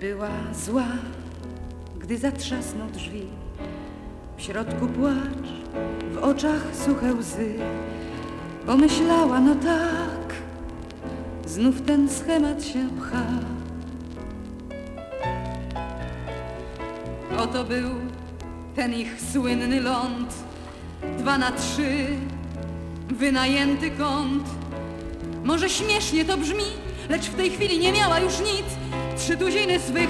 Była zła, gdy zatrzasnął drzwi. W środku płacz, w oczach suche łzy. Pomyślała, no tak, znów ten schemat się pcha. Oto był ten ich słynny ląd, dwa na trzy, wynajęty kąt. Może śmiesznie to brzmi, lecz w tej chwili nie miała już nic. Trzy tuziny swych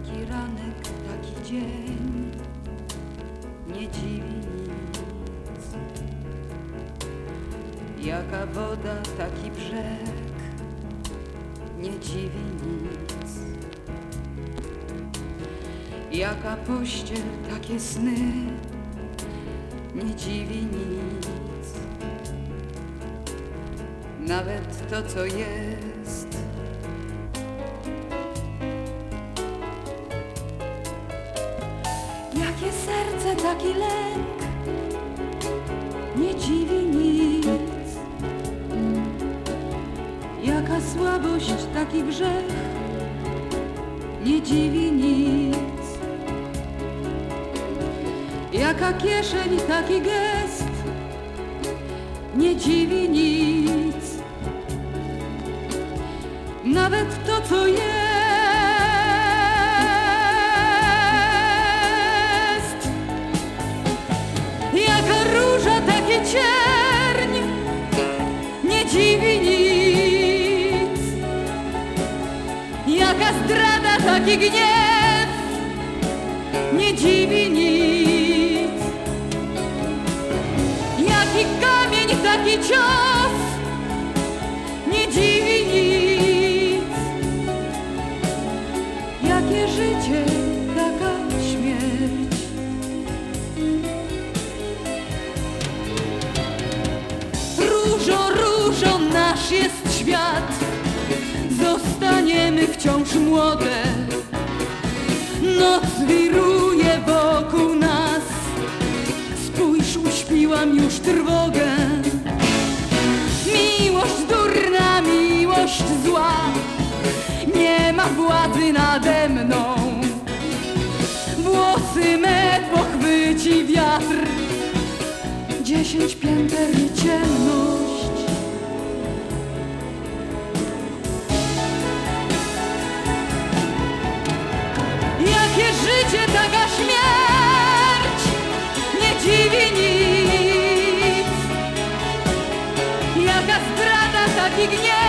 Jaki ranek, taki dzień, nie dziwi nic. Jaka woda, taki brzeg, nie dziwi nic. Jaka pościel, takie sny, nie dziwi nic. Nawet to, co jest, serce, taki lęk, nie dziwi nic. Jaka słabość, taki grzech, nie dziwi nic. Jaka kieszeń, taki gest, nie dziwi nic. Nawet to, co jest. Taki gniew, nie dziwi nic. Jaki kamień, taki cios, nie dziwi nic. Jakie życie, taka śmierć. Różo, różo, nasz jest świat. Zostaniemy wciąż młode. Noc wiruje wokół nas. Spójrz, uśpiłam już trwogę. Miłość durna, miłość zła. Nie ma władzy nade mną. Włosy me pochwyci wiatr dziesięć pięter i ciemność. Życie, taka śmierć, nie dziwi nic. Jaka zdrada, taki gniew,